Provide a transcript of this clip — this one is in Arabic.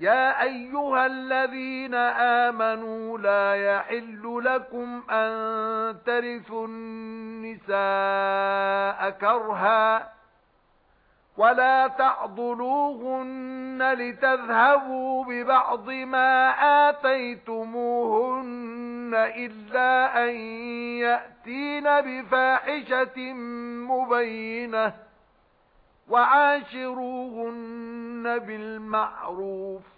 يَا أَيُّهَا الَّذِينَ آمَنُوا لَا يَحِلُّ لَكُمْ أَن تَرِثُوا النِّسَاءَ كَرْهًا وَلَا تَعْضُلُوهُنَّ لِتَذْهَبُوا بِبَعْضِ مَا آتَيْتُمُوهُنَّ إِلَّا أَن يَأْتِينَ بِفَاحِشَةٍ مُبَيِّنَةٍ وَعَاشِرُوهُنَّ بِالْمَعْرُوفِ